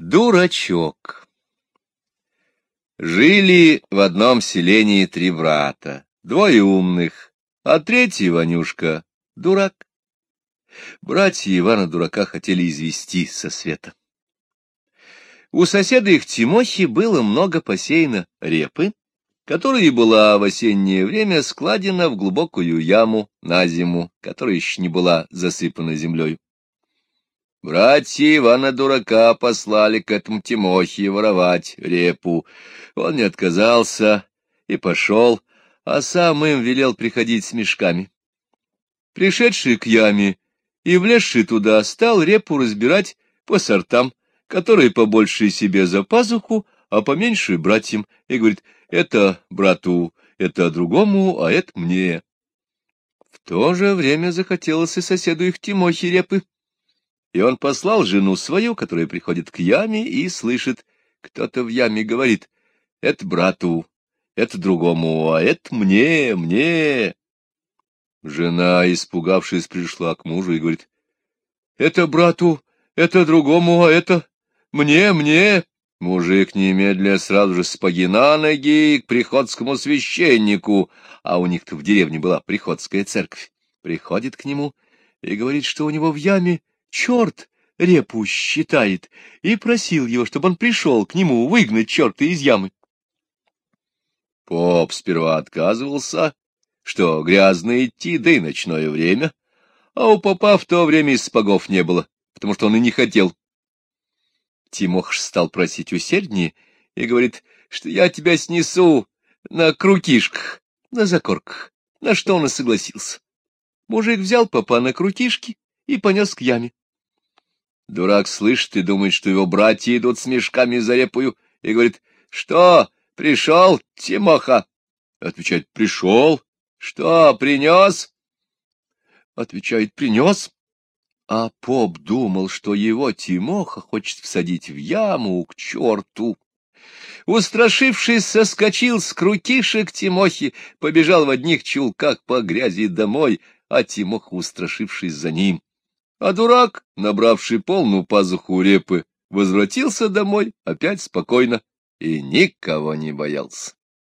Дурачок Жили в одном селении три брата, двое умных, а третий, Ванюшка, дурак. Братья Ивана Дурака хотели извести со света. У соседа их Тимохи было много посеяно репы, которая была в осеннее время складена в глубокую яму на зиму, которая еще не была засыпана землей. Братья Ивана Дурака послали к этому Тимохе воровать репу. Он не отказался и пошел, а сам им велел приходить с мешками. Пришедший к яме и влезший туда стал репу разбирать по сортам, которые побольше себе за пазуху, а поменьше братьям, и говорит, это брату, это другому, а это мне. В то же время захотелось и соседу их Тимохе репы. И он послал жену свою, которая приходит к яме и слышит, кто-то в яме говорит, это брату, это другому, а это мне, мне. Жена, испугавшись, пришла к мужу и говорит, это брату, это другому, а это мне, мне. Мужик немедля сразу же спаги на ноги к приходскому священнику, а у них-то в деревне была приходская церковь. Приходит к нему и говорит, что у него в яме черт репу считает, и просил его, чтобы он пришел к нему выгнать черта из ямы. Поп сперва отказывался, что грязно идти, да и ночное время, а у попа в то время из спагов не было, потому что он и не хотел. Тимош стал просить усерднее и говорит, что я тебя снесу на крутишках, на закорках, на что он и согласился. Мужик взял попа на крутишки и понес к яме. Дурак слышит и думает, что его братья идут с мешками за репою, и говорит, что, пришел, Тимоха? Отвечает, пришел. Что, принес? Отвечает, принес. А поп думал, что его Тимоха хочет всадить в яму к черту. Устрашившись, соскочил с крутишек Тимохи, побежал в одних чулках по грязи домой, а Тимоха, устрашившись за ним, а дурак, набравший полную пазуху репы, возвратился домой опять спокойно и никого не боялся.